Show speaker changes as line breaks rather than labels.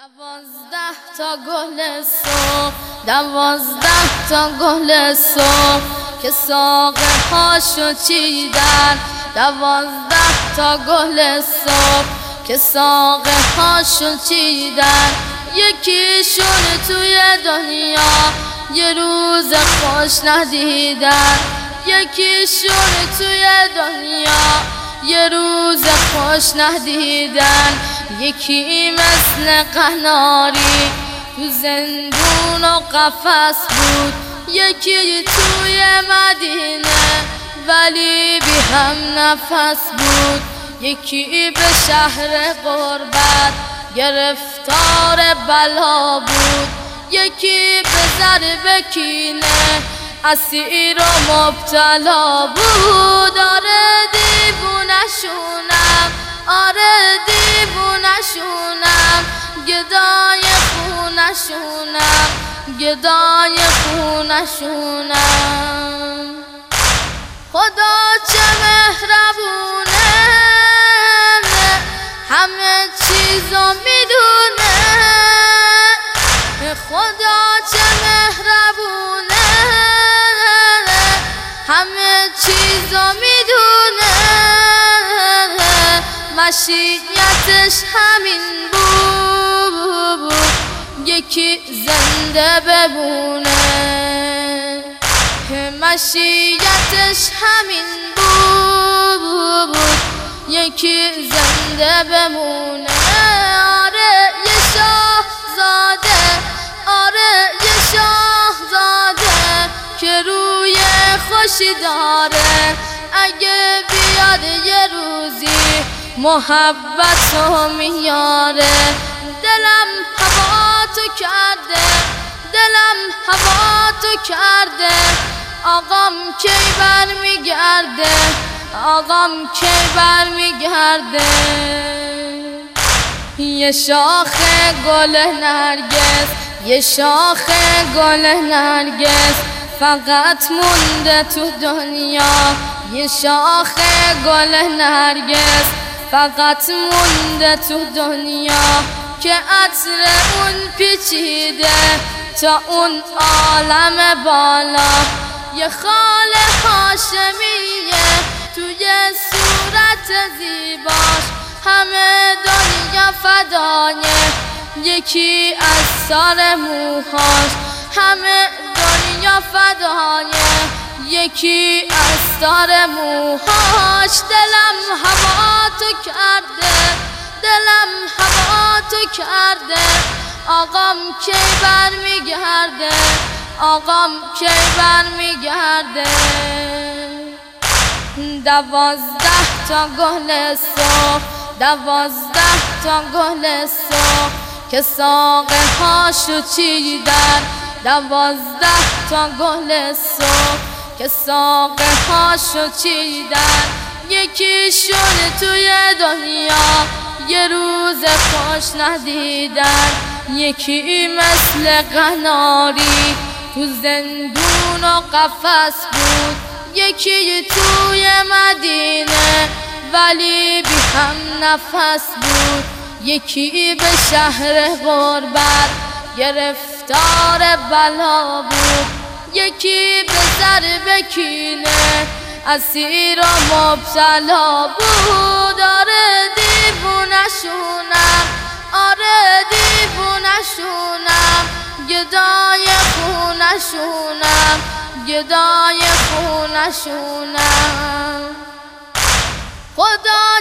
دوازده تا گل صبح دوازده تا گل صبح که ساقه هاشو چیدن. دوازده تا گل صبح که ساقه هاشو چیدن. یکیشون توی دنیا یه روز خوش ندیدن. یکیشون توی دنیا یه روز خوش ندیدن. یکی مثل قناری تو زندون و قفس بود. یکی توی مدینه ولی بی هم نفس بود. یکی به شهر قربت گرفتار بلا بود. یکی به ضرب کینه اسیر و مبتلا بود. آره دیوونشونم گدای خونشونم گدای خونشونم خدا چه مهربونه همه چیزو می‌دونه. خدا مشیتش همین بود. یکی زنده ببونه مشیتش همین بود. یکی زنده بمونه. آره یه شاه زاده آره یه شاه زاده که روی خوشی داره. اگه بیاد یه روزی محبت رو میاره. دلم هوا تو کرده. دلم هوا تو کرده. آقام کی بر میگرده آقام کی بر میگرده یه شاخ گل نرگس یه شاخ گل نرگس. فقط مونده تو دنیا. یه شاخ گل نرگس. فقط مونده تو دنیا که عطر اون پیچیده تا اون عالم بالا. یه خال هاشمیه توی صورت زیباش. همه دنیا فدایه یکی از سر موهاش. همه دنیا فدایه. یکی از سر موهاش دلم هوا تو کرده دلم هوا تو کرده. آقام کی بر میگرده آقام کی بر میگرده دوازده تا گل صبح دوازده تا گل صبح. که ساقه هاشو چیدن دوازده تا گل صبح. که ساقه هاشو چیدن یکیشون توی دنیا یه روز خوش ندیدن. یکی مثل قناری تو زندون و قفس بود. یکی توی مدینه ولی بی هم نفس بود. یکی به شهر غربت گرفتار بلا بود. یکی به ضرب کینه اسیر و مبتلا بود. آره دیوونشونم. آره دیوونشونم. گدای خونشونم. گدای خونشونم. خدا